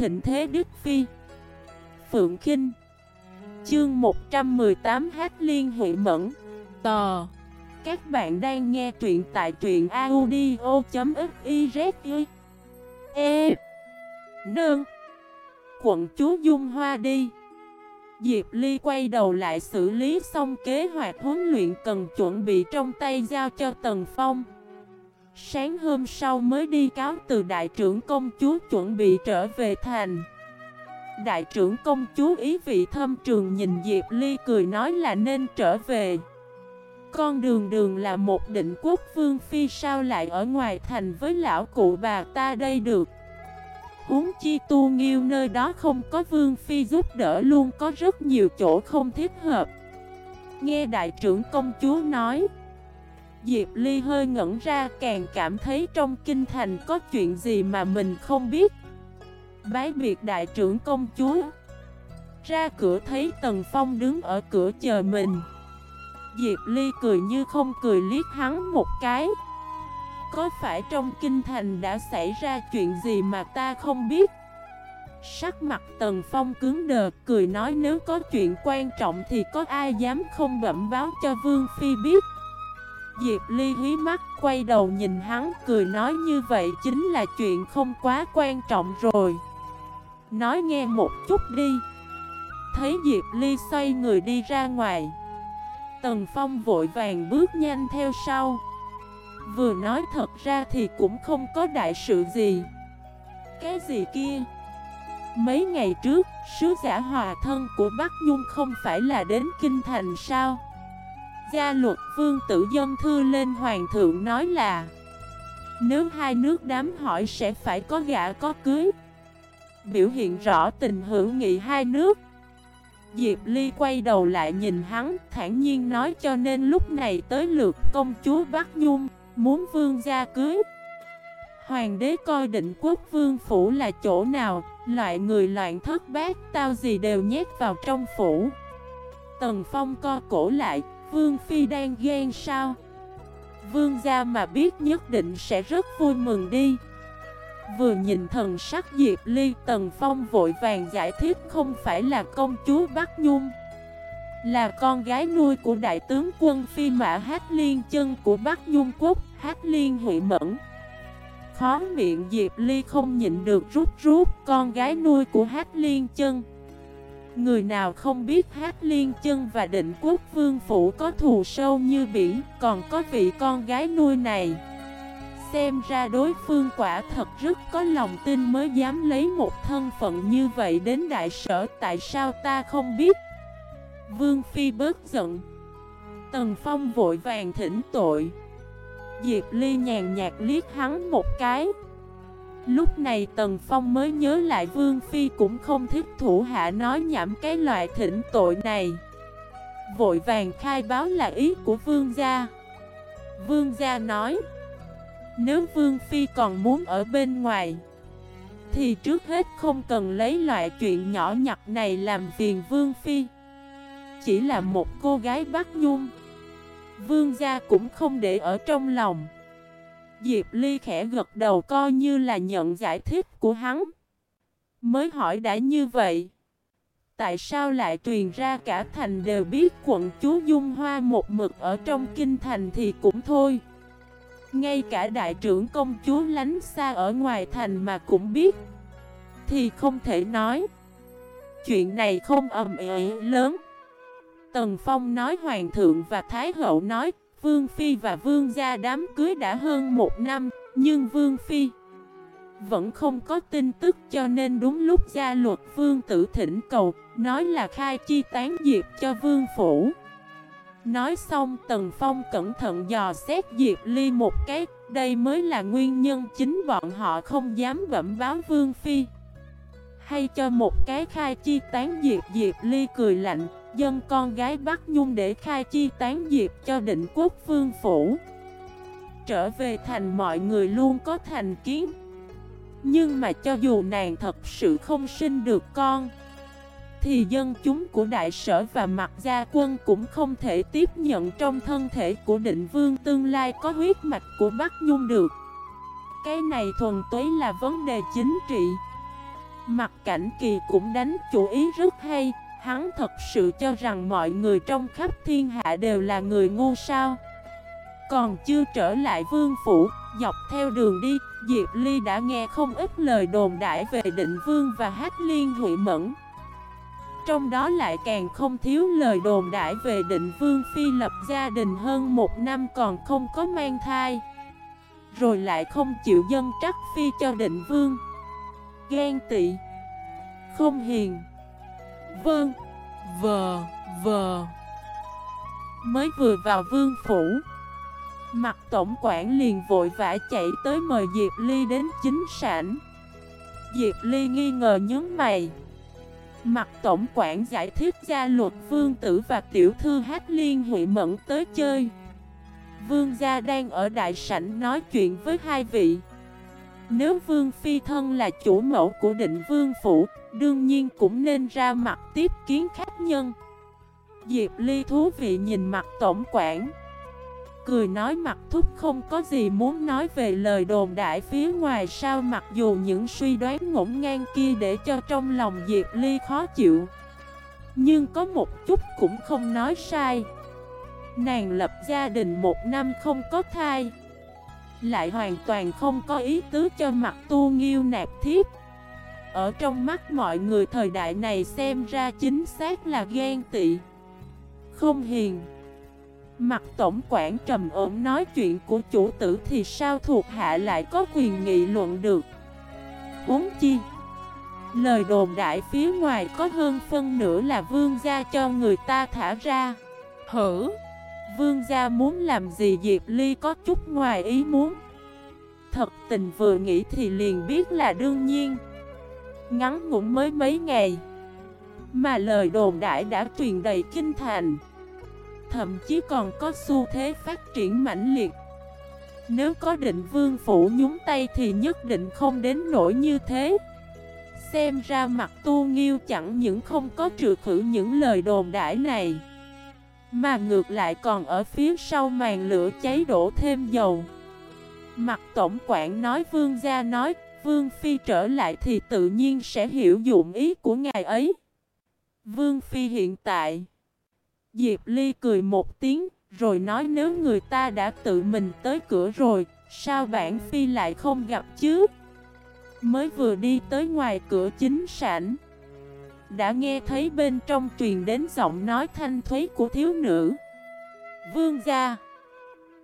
thịnh thế Đức Phi. Phượng Kinh. Chương 118 Hát Liên Hệ Mẫn. Tò. Các bạn đang nghe truyện tại truyện audio.xyz E. Nương. Quận chúa Dung Hoa đi. Diệp Ly quay đầu lại xử lý xong kế hoạch huấn luyện cần chuẩn bị trong tay giao cho Tần Phong. Sáng hôm sau mới đi cáo từ đại trưởng công chúa chuẩn bị trở về thành. Đại trưởng công chúa ý vị thâm trường nhìn Diệp Ly cười nói là nên trở về. Con đường đường là một định quốc vương phi sao lại ở ngoài thành với lão cụ bà ta đây được? Huống chi tu nghiêu nơi đó không có vương phi giúp đỡ luôn có rất nhiều chỗ không thích hợp. Nghe đại trưởng công chúa nói Diệp Ly hơi ngẩn ra, càng cảm thấy trong kinh thành có chuyện gì mà mình không biết. Bái biệt đại trưởng công chúa. Ra cửa thấy Tần Phong đứng ở cửa chờ mình. Diệp Ly cười như không cười liếc hắn một cái. Có phải trong kinh thành đã xảy ra chuyện gì mà ta không biết? Sắc mặt Tần Phong cứng đờ, cười nói nếu có chuyện quan trọng thì có ai dám không bẩm báo cho Vương Phi biết? Diệp Ly hí mắt quay đầu nhìn hắn cười nói như vậy chính là chuyện không quá quan trọng rồi. Nói nghe một chút đi. Thấy Diệp Ly xoay người đi ra ngoài. Tần Phong vội vàng bước nhanh theo sau. Vừa nói thật ra thì cũng không có đại sự gì. Cái gì kia? Mấy ngày trước, sứ giả hòa thân của Bắc Nhung không phải là đến Kinh Thành sao? Gia luật vương tử dân thư lên hoàng thượng nói là, Nếu hai nước đám hỏi sẽ phải có gã có cưới. Biểu hiện rõ tình hữu nghị hai nước. Diệp Ly quay đầu lại nhìn hắn, thản nhiên nói cho nên lúc này tới lượt công chúa Bắc Nhung, Muốn vương gia cưới. Hoàng đế coi định quốc vương phủ là chỗ nào, Loại người loạn thất bát tao gì đều nhét vào trong phủ. Tần Phong co cổ lại Vương Phi đang ghen sao? Vương gia mà biết nhất định sẽ rất vui mừng đi. Vừa nhìn thần sắc Diệp Ly, Tần Phong vội vàng giải thích không phải là công chúa Bắc Nhung, Là con gái nuôi của đại tướng quân Phi Mã Hát Liên, chân của Bắc Nhung Quốc Hát Liên Huệ Mẫn. Khó miệng Diệp Ly không nhịn được rút rút, con gái nuôi của Hát Liên chân Người nào không biết Hát Liên chân và định quốc vương phủ có thù sâu như biển Còn có vị con gái nuôi này? Xem ra đối phương quả thật rất có lòng tin mới dám lấy một thân phận như vậy đến đại sở, Tại sao ta không biết? Vương Phi bớt giận. Tần Phong vội vàng thỉnh tội. Diệp Ly nhàn nhạt liếc hắn một cái. Lúc này Tần Phong mới nhớ lại Vương Phi cũng không thích thủ hạ nói nhảm cái loại thỉnh tội này. Vội vàng khai báo là ý của Vương gia. Vương gia nói, Nếu Vương Phi còn muốn ở bên ngoài, Thì trước hết không cần lấy loại chuyện nhỏ nhặt này làm phiền Vương Phi. Chỉ là một cô gái bắt nhung. Vương gia cũng không để ở trong lòng. Diệp Ly khẽ gật đầu coi như là nhận giải thích của hắn. Mới hỏi đã như vậy. Tại sao lại truyền ra cả thành đều biết quận chúa Dung Hoa một mực ở trong kinh thành thì cũng thôi. Ngay cả đại trưởng công chúa lánh xa ở ngoài thành mà cũng biết. Thì không thể nói. Chuyện này không ầm ĩ lớn. Tần Phong nói Hoàng thượng và Thái hậu nói Vương Phi và Vương gia đám cưới đã hơn một năm, nhưng Vương Phi vẫn không có tin tức cho nên đúng lúc gia luật Vương tử thỉnh cầu, nói là khai chi tán diệp cho Vương Phủ. Nói xong Tần Phong cẩn thận dò xét Diệp Ly một cái, đây mới là nguyên nhân chính bọn họ không dám bẩm báo Vương Phi. Hay cho một cái khai chi tán diệp Diệp Ly cười lạnh, dân con gái bắc Nhung để khai chi tán diệp cho định quốc vương phủ. Trở về thành mọi người luôn có thành kiến. Nhưng mà cho dù nàng thật sự không sinh được con, thì dân chúng của đại sở và mặt gia quân cũng không thể tiếp nhận trong thân thể của định vương tương lai có huyết mạch của Bắc Nhung được. Cái này thuần túy là vấn đề chính trị. Mặt cảnh kỳ cũng đánh chủ ý rất hay Hắn thật sự cho rằng mọi người trong khắp thiên hạ đều là người ngu sao. Còn chưa trở lại vương phủ, Dọc theo đường đi, Diệp Ly đã nghe không ít lời đồn đại về định vương và hát liên hụy mẫn. Trong đó lại càng không thiếu lời đồn đại về định vương phi lập gia đình hơn một năm còn không có mang thai. Rồi lại không chịu dân trắc phi cho định vương. Ghen tị. Không hiền vương Vờ Vờ Mới vừa vào vương phủ, Mặt tổng quản liền vội vã chạy tới mời Diệp Ly đến chính sảnh. Diệp Ly nghi ngờ nhớ mày. Mặt tổng quản giải thích gia luật vương tử và tiểu thư hát liên hội mẫn tới chơi. Vương gia đang ở đại sảnh nói chuyện với hai vị. Nếu vương phi thân là chủ mẫu của định vương phủ Đương nhiên cũng nên ra mặt tiếp kiến khách nhân. Diệp Ly thú vị nhìn mặt tổng quản. Cười nói mặt thúc không có gì muốn nói về lời đồn đại phía ngoài sao Mặc dù những suy đoán ngổn ngang kia để cho trong lòng Diệp Ly khó chịu. Nhưng có một chút cũng không nói sai. Nàng lập gia đình một năm không có thai. Lại hoàn toàn không có ý tứ cho mặt tu nghiêu nạp thiếp. Ở trong mắt mọi người thời đại này xem ra chính xác là ghen tị. Không hiền. Mặt tổng quản trầm ổn nói chuyện của chủ tử thì sao thuộc hạ lại có quyền nghị luận được? Uống chi Lời đồn đại phía ngoài có hơn phân nửa là vương gia cho người ta thả ra. Hử? Vương gia muốn làm gì Diệp Ly có chút ngoài ý muốn. Thật tình vừa nghĩ thì liền biết là đương nhiên Ngắn ngủn mới mấy ngày. Mà lời đồn đại đã truyền đầy kinh thành. Thậm chí còn có xu thế phát triển mãnh liệt. Nếu có định vương phủ nhúng tay thì nhất định không đến nỗi như thế. Xem ra mặt tu nghiêu chẳng những không có trừ khử những lời đồn đãi này, Mà ngược lại còn ở phía sau màn lửa cháy đổ thêm dầu. Mặt tổng quản nói vương gia nói Vương Phi trở lại thì tự nhiên sẽ hiểu dụng ý của ngài ấy Vương Phi hiện tại Diệp Ly cười một tiếng, rồi nói nếu người ta đã tự mình tới cửa rồi, sao bản phi lại không gặp chứ? Mới vừa đi tới ngoài cửa chính sảnh, đã nghe thấy bên trong truyền đến giọng nói thanh thuế của thiếu nữ. Vương gia,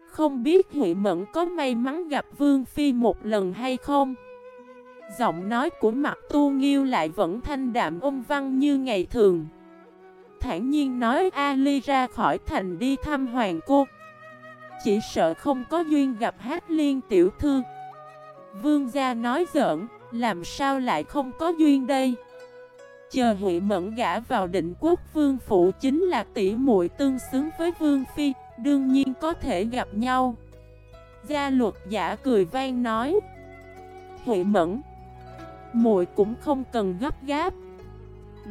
không biết Huệ Mẫn có may mắn gặp Vương Phi một lần hay không? Giọng nói của mặt tu nghiêu lại vẫn thanh đạm ôm văn như ngày thường. Thản nhiên nói Ali ra khỏi thành đi thăm hoàng cô. Chỉ sợ không có duyên gặp hát liên tiểu thư. Vương gia nói giỡn, Làm sao lại không có duyên đây? Chờ Huệ Mẫn gã vào định quốc vương phụ chính là tỷ muội tương xứng với vương phi, Đương nhiên có thể gặp nhau. Gia luật giả cười vang nói Huệ Mẫn muội cũng không cần gấp gáp.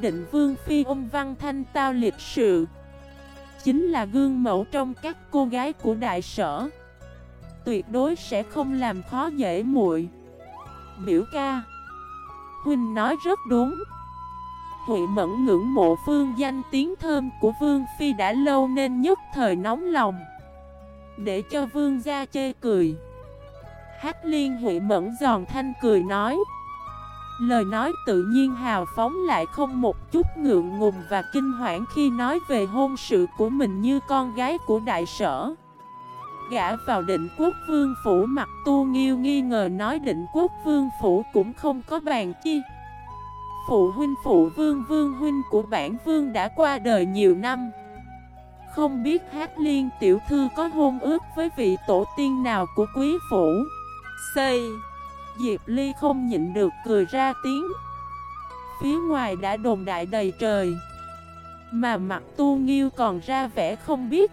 Định vương phi ôm văn thanh tao liệt sự. Chính là gương mẫu trong các cô gái của đại sở. Tuyệt đối sẽ không làm khó dễ muội. Biểu ca, Huynh nói rất đúng. Huệ mẫn ngưỡng mộ phương danh tiếng thơm của Vương Phi đã lâu nên nhất thời nóng lòng. Để cho Vương gia chê cười. Hát liên Huệ mẫn giòn thanh cười nói Lời nói tự nhiên hào phóng lại không một chút ngượng ngùng và kinh hoảng khi nói về hôn sự của mình như con gái của đại sở. Gã vào định quốc vương phủ mặt tu nghiêu nghi ngờ nói định quốc vương phủ cũng không có bàn chi. Phụ huynh, phụ vương vương huynh của bản vương đã qua đời nhiều năm. Không biết hát liên tiểu thư có hôn ước với vị tổ tiên nào của quý phủ? Xây Diệp Ly không nhịn được cười ra tiếng. Phía ngoài đã đồn đại đầy trời. Mà mặt tu nghiêu còn ra vẻ không biết.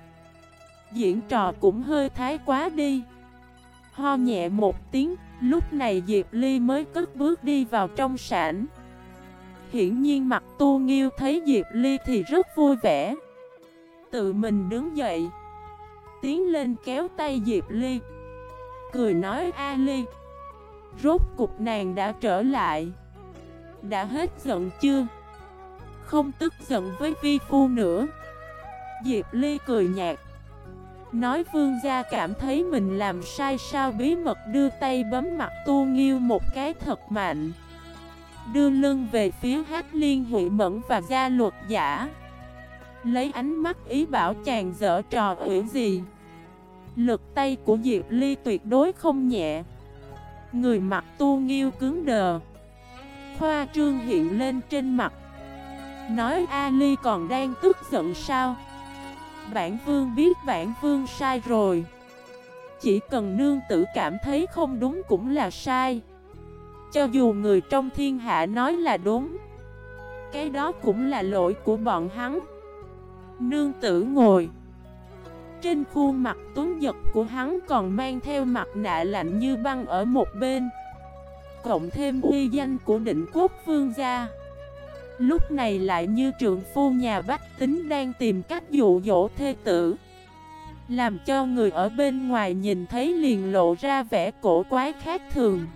Diễn trò cũng hơi thái quá đi. Ho nhẹ một tiếng, Lúc này Diệp Ly mới cất bước đi vào trong sảnh. Hiển nhiên mặt tu nghiêu thấy Diệp Ly thì rất vui vẻ. Tự mình đứng dậy, Tiến lên kéo tay Diệp Ly. Cười nói, A Ly Rốt cục nàng đã trở lại. Đã hết giận chưa? Không tức giận với vi phu nữa. Diệp Ly cười nhạt. Nói vương gia cảm thấy mình làm sai sao bí mật đưa tay bấm mặt tu nghiêu một cái thật mạnh. Đưa lưng về phía hát liên hụy mẫn và gia luật giả. Lấy ánh mắt ý bảo chàng dở trò ủy gì. Lực tay của Diệp Ly tuyệt đối không nhẹ. Người mặt tu nghiêu cứng đờ. Khoa trương hiện lên trên mặt. Nói Ali còn đang tức giận sao? Bản vương biết bản vương sai rồi. Chỉ cần nương tử cảm thấy không đúng cũng là sai. Cho dù người trong thiên hạ nói là đúng, Cái đó cũng là lỗi của bọn hắn. Nương tử ngồi. Trên khuôn mặt tuấn giật của hắn còn mang theo mặt nạ lạnh như băng ở một bên. Cộng thêm uy danh của định quốc vương gia. Lúc này lại như trượng phu nhà bách tính đang tìm cách dụ dỗ thê tử. Làm cho người ở bên ngoài nhìn thấy liền lộ ra vẻ cổ quái khác thường.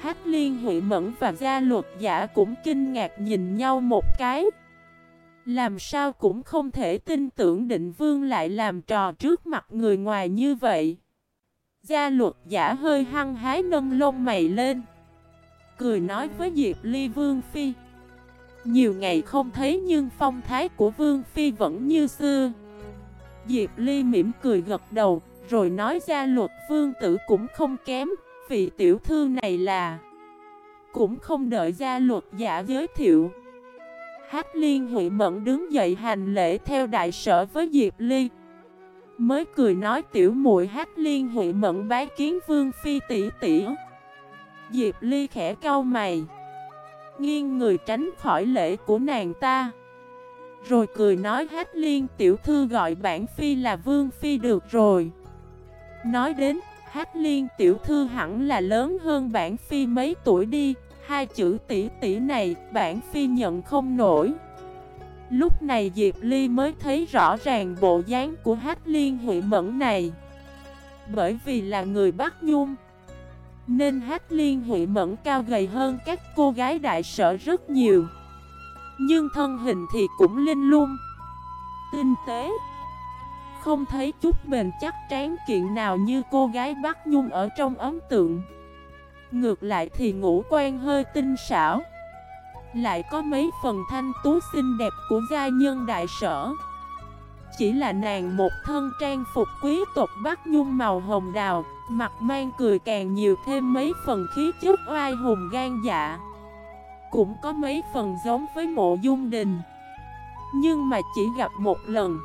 Hát liên Huệ mẫn và gia luật giả cũng kinh ngạc nhìn nhau một cái. Làm sao cũng không thể tin tưởng định vương lại làm trò trước mặt người ngoài như vậy. Gia luật giả hơi hăng hái nâng lông mày lên. Cười nói với Diệp Ly Vương Phi. Nhiều ngày không thấy nhưng phong thái của Vương Phi vẫn như xưa. Diệp Ly mỉm cười gật đầu, Rồi nói ra luật vương tử cũng không kém, Vị tiểu thư này là. Cũng không đợi gia luật giả giới thiệu. Hát liên Huệ Mẫn đứng dậy hành lễ theo đại sở với Diệp Ly. Mới cười nói tiểu muội Hát liên Huệ Mẫn bái kiến Vương Phi tỷ tỷ. Diệp Ly khẽ cau mày. Nghiêng người tránh khỏi lễ của nàng ta. Rồi cười nói hát liên tiểu thư gọi bản phi là vương phi được rồi. Nói đến, hát liên tiểu thư hẳn là lớn hơn bản phi mấy tuổi đi. Hai chữ tỷ tỷ này, bản phi nhận không nổi. Lúc này Diệp Ly mới thấy rõ ràng bộ dáng của hát liên Huệ Mẫn này. Bởi vì là người Bắc Nhung, nên hát liên Huệ Mẫn cao gầy hơn các cô gái đại sở rất nhiều. Nhưng thân hình thì cũng linh lung, Tinh tế. Không thấy chút bền chắc tráng kiện nào như cô gái Bắc Nhung ở trong ấn tượng. Ngược lại thì ngũ quan hơi tinh xảo. Lại có mấy phần thanh tú xinh đẹp của gia nhân đại sở. Chỉ là nàng một thân trang phục quý tộc Bắc Nhung màu hồng đào, Mặt mang cười càng nhiều thêm mấy phần khí chất oai hùng gan dạ. Cũng có mấy phần giống với mộ dung đình. Nhưng mà chỉ gặp một lần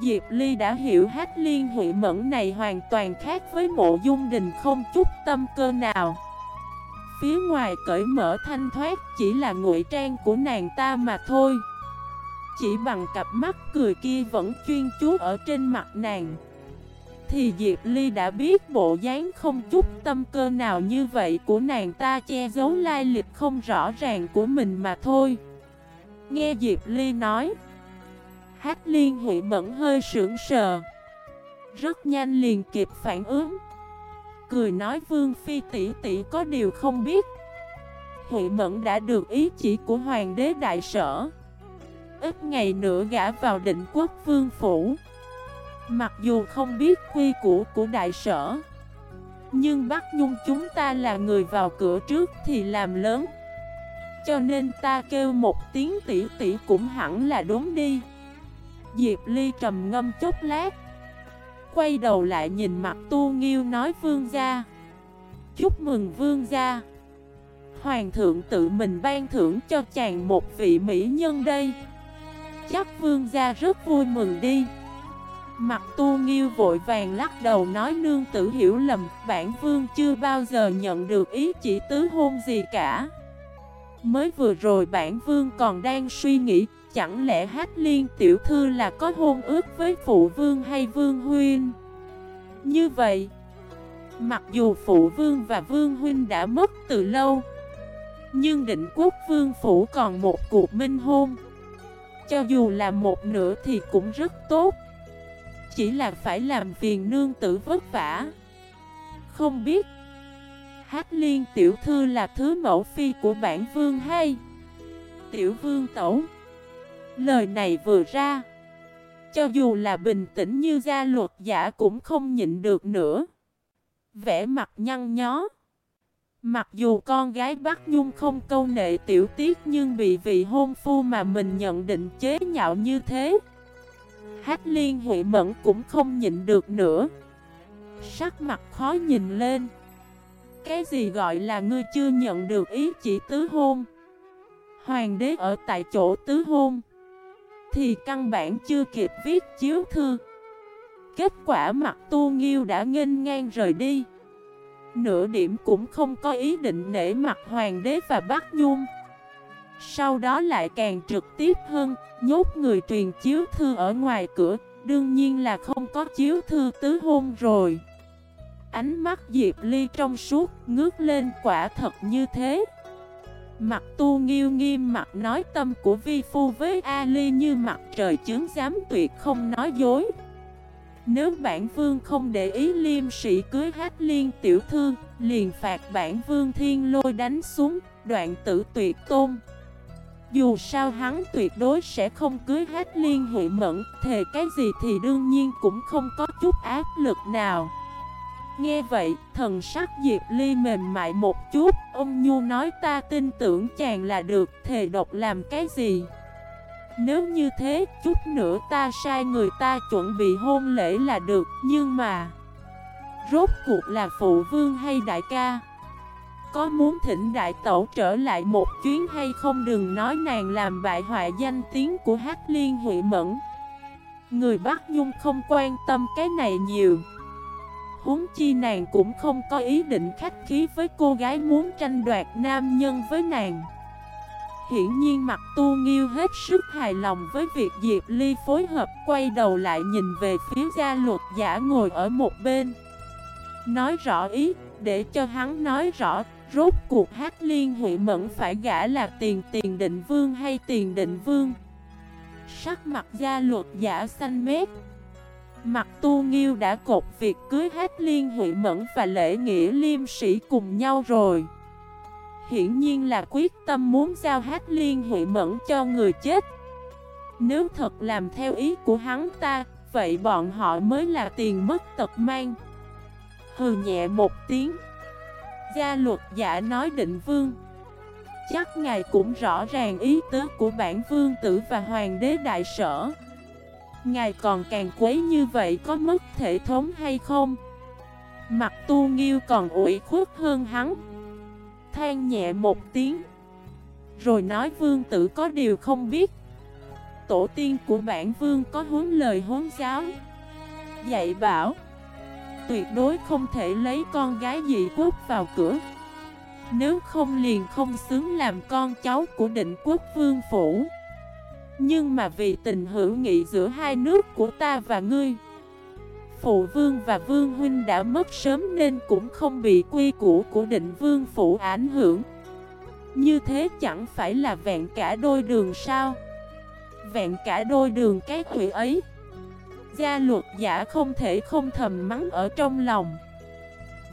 Diệp Ly đã hiểu hát liên Huệ mẫn này hoàn toàn khác với mộ dung đình không chút tâm cơ nào. Phía ngoài cởi mở thanh thoát chỉ là ngụy trang của nàng ta mà thôi. Chỉ bằng cặp mắt cười kia vẫn chuyên chú ở trên mặt nàng. Thì Diệp Ly đã biết bộ dáng không chút tâm cơ nào như vậy của nàng ta che giấu lai lịch không rõ ràng của mình mà thôi. Nghe Diệp Ly nói, Hát Liên Huệ Mẫn hơi sững sờ, rất nhanh liền kịp phản ứng. Cười nói Vương Phi tỷ tỷ có điều không biết. Huệ Mẫn đã được ý chỉ của Hoàng đế Đại Sở. Ít ngày nữa gã vào định quốc vương phủ. Mặc dù không biết quy củ của đại sở Nhưng Bắc Nhung chúng ta là người vào cửa trước thì làm lớn Cho nên ta kêu một tiếng tỷ tỷ cũng hẳn là đúng đi Diệp Ly trầm ngâm chốc lát. Quay đầu lại nhìn mặt tu nghiêu nói vương gia. Chúc mừng vương gia. Hoàng thượng tự mình ban thưởng cho chàng một vị mỹ nhân đây. Chắc vương gia rất vui mừng đi. Mặt tu nghiêu vội vàng lắc đầu nói nương tử hiểu lầm, Bản vương chưa bao giờ nhận được ý chỉ tứ hôn gì cả. Mới vừa rồi bản vương còn đang suy nghĩ, Chẳng lẽ hát liên tiểu thư là có hôn ước với phụ vương hay vương huynh? Như vậy, Mặc dù phụ vương và vương huynh đã mất từ lâu, Nhưng định quốc vương phủ còn một cuộc minh hôn. Cho dù là một nửa thì cũng rất tốt. Chỉ là phải làm phiền nương tử vất vả. Không biết Hát liên tiểu thư là thứ mẫu phi của bản vương hay? Tiểu vương tẩu Lời này vừa ra, Cho dù là bình tĩnh như gia luật giả cũng không nhịn được nữa. Vẽ mặt nhăn nhó, Mặc dù con gái Bắc Nhung không câu nệ tiểu tiết nhưng bị vị hôn phu mà mình nhận định chế nhạo như thế. Hát liên Huệ Mẫn cũng không nhịn được nữa, Sắc mặt khó nhìn lên. Cái gì gọi là ngươi chưa nhận được ý chỉ tứ hôn? Hoàng đế ở tại chỗ tứ hôn. Thì căn bản chưa kịp viết chiếu thư. Kết quả mặt tu nghiêu đã nghênh ngang rời đi. Nửa điểm cũng không có ý định nể mặt hoàng đế và bác Nhung. Sau đó lại càng trực tiếp hơn, Nhốt người truyền chiếu thư ở ngoài cửa. Đương nhiên là không có chiếu thư tứ hôn rồi. Ánh mắt Diệp Ly trong suốt ngước lên quả thật như thế. Mặt tu nghiêu nghiêm mặt nói tâm của vi phu với Ali như mặt trời chứng dám tuyệt không nói dối. Nếu bản vương không để ý liêm sĩ cưới hát liên tiểu thư Liền phạt bản vương thiên lôi đánh xuống, đoạn tử tuyệt tôn. Dù sao hắn tuyệt đối sẽ không cưới hát liên hội mẫn, Thề cái gì thì đương nhiên cũng không có chút áp lực nào. Nghe vậy, thần sắc Diệp Ly mềm mại một chút, ông Nhu nói ta tin tưởng chàng là được, thề độc làm cái gì? Nếu như thế, chút nữa ta sai người ta chuẩn bị hôn lễ là được, nhưng mà... Rốt cuộc là phụ vương hay đại ca? Có muốn thỉnh đại tẩu trở lại một chuyến hay không? Đừng nói nàng làm bại hoại danh tiếng của Hát Liên Huệ Mẫn. Người Bắc Nhung không quan tâm cái này nhiều huống chi nàng cũng không có ý định khách khí với cô gái muốn tranh đoạt nam nhân với nàng. Hiển nhiên mặt tu nghiêu hết sức hài lòng với việc Diệp Ly phối hợp quay đầu lại nhìn về phía gia luật giả ngồi ở một bên. Nói rõ ý, để cho hắn nói rõ Rốt cuộc hát liên hội mẫn phải gã là tiền tiền định vương hay tiền định vương? Sắc mặt gia luật giả xanh mét. Mặt tu nghiêu đã cột việc cưới hết liên huệ mẫn và lễ nghĩa liêm sĩ cùng nhau rồi. Hiển nhiên là quyết tâm muốn giao hát liên huệ mẫn cho người chết. Nếu thật làm theo ý của hắn ta, Vậy bọn họ mới là tiền mất tật mang. Hừ nhẹ một tiếng. Gia luật giả nói định vương. Chắc ngài cũng rõ ràng ý tứ của bản vương tử và hoàng đế đại sở. Ngài còn càng quấy như vậy có mất thể thống hay không? Mặt tu nghiêu còn ủy khuất hơn hắn. Than nhẹ một tiếng. Rồi nói vương tử có điều không biết. Tổ tiên của bản vương có huấn lời huấn giáo. Dạy bảo. Tuyệt đối không thể lấy con gái dị quốc vào cửa. Nếu không liền không xứng làm con cháu của định quốc vương phủ nhưng mà vì tình hữu nghị giữa hai nước của ta và ngươi, Phụ vương và vương huynh đã mất sớm nên cũng không bị quy củ của định vương phủ ảnh hưởng. Như thế chẳng phải là vẹn cả đôi đường sao? Vẹn cả đôi đường cái quỷ ấy, Gia luật giả không thể không thầm mắng ở trong lòng.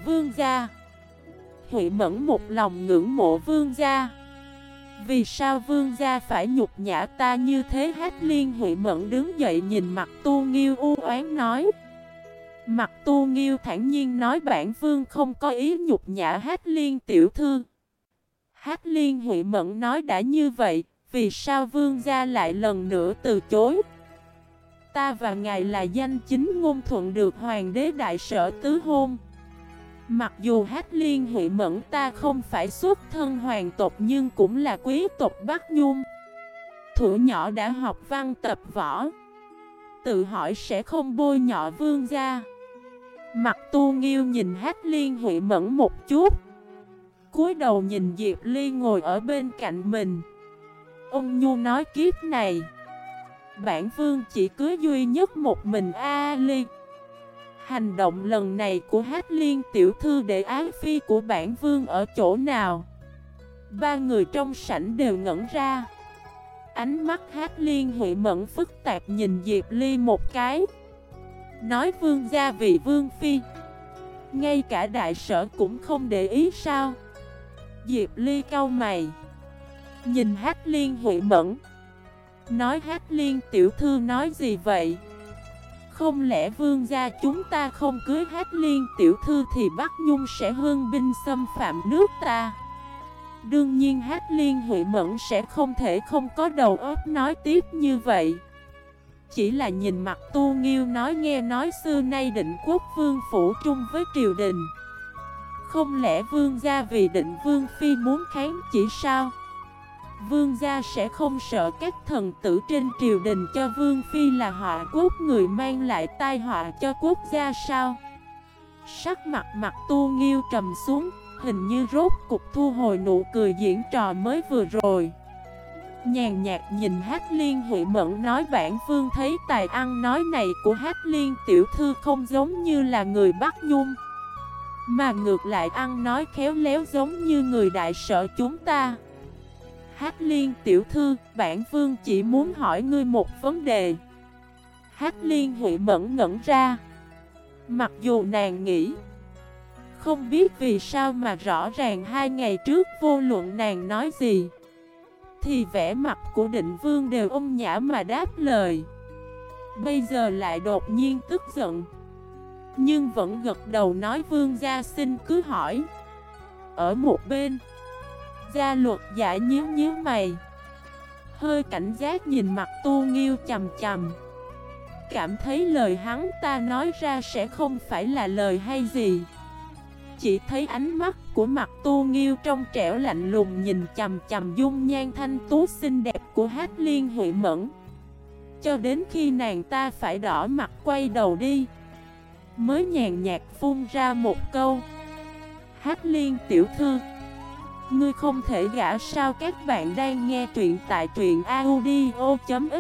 Vương gia Huệ mẫn một lòng ngưỡng mộ vương gia vì sao vương gia phải nhục nhã ta như thế? Hát liên huệ mẫn đứng dậy nhìn mặt tu nghiêu u oán nói. Mặt tu nghiêu thản nhiên nói bản vương không có ý nhục nhã hát liên tiểu thư. Hát liên huệ mẫn nói đã như vậy, Vì sao vương gia lại lần nữa từ chối? Ta và ngài là danh chính ngôn thuận được hoàng đế đại sở tứ hôn. Mặc dù hát liên hệ mẫn ta không phải xuất thân hoàng tộc nhưng cũng là quý tộc Bắc Nhung. Thủ nhỏ đã học văn tập võ. Tự hỏi sẽ không bôi nhọ vương gia. Mặt tu nghiêu nhìn hát liên hệ mẫn một chút. cúi đầu nhìn Diệp Ly ngồi ở bên cạnh mình. Ông Nhu nói kiếp này, Bản vương chỉ cưới duy nhất một mình A Ly. Hành động lần này của Hát Liên tiểu thư để ái phi của bản vương ở chỗ nào? Ba người trong sảnh đều ngẩn ra. Ánh mắt Hát Liên Huệ Mẫn phức tạp nhìn Diệp Ly một cái. Nói vương gia vì vương phi. Ngay cả đại sở cũng không để ý sao Diệp Ly cau mày Nhìn Hát Liên Huệ Mẫn Nói Hát Liên tiểu thư nói gì vậy không lẽ vương gia chúng ta không cưới Hát Liên tiểu thư Thì Bắc Nhung sẽ hương binh xâm phạm nước ta? Đương nhiên Hát Liên hụy Mẫn sẽ không thể không có đầu óc nói tiếp như vậy. Chỉ là nhìn mặt tu nghiêu nói nghe nói xưa nay định quốc vương phủ trung với triều đình. Không lẽ vương gia vì định vương phi muốn kháng chỉ sao? Vương gia sẽ không sợ các thần tử trên triều đình cho vương phi là họa quốc người mang lại tai họa cho quốc gia sao? Sắc mặt mặt tu nghiêu trầm xuống, Hình như rốt cục thu hồi nụ cười diễn trò mới vừa rồi. Nhàn nhạt nhìn Hát Liên Huệ Mẫn nói, bản vương thấy tài ăn nói này của Hát Liên tiểu thư không giống như là người Bắc Nhung, Mà ngược lại ăn nói khéo léo giống như người đại sở chúng ta. Hát Liên tiểu thư, bản vương chỉ muốn hỏi ngươi một vấn đề. Hát Liên Huệ Mẫn ngẩn ra. Mặc dù nàng nghĩ không biết vì sao mà rõ ràng hai ngày trước vô luận nàng nói gì Thì vẻ mặt của định vương đều ôm nhã mà đáp lời. Bây giờ lại đột nhiên tức giận Nhưng vẫn gật đầu nói vương gia xin cứ hỏi. Ở một bên Gia luật giả nhíu nhíu mày. Hơi cảnh giác nhìn mặt tu nghiêu chầm chầm. Cảm thấy lời hắn ta nói ra sẽ không phải là lời hay gì. Chỉ thấy ánh mắt của mặt tu nghiêu trong trẻo lạnh lùng nhìn chầm chầm dung nhan thanh tú xinh đẹp của hát liên huệ mẫn. Cho đến khi nàng ta phải đỏ mặt quay đầu đi, Mới nhàn nhạt phun ra một câu. Hát liên tiểu thư Ngươi không thể gã sao? Các bạn đang nghe truyện tại truyện audio.fif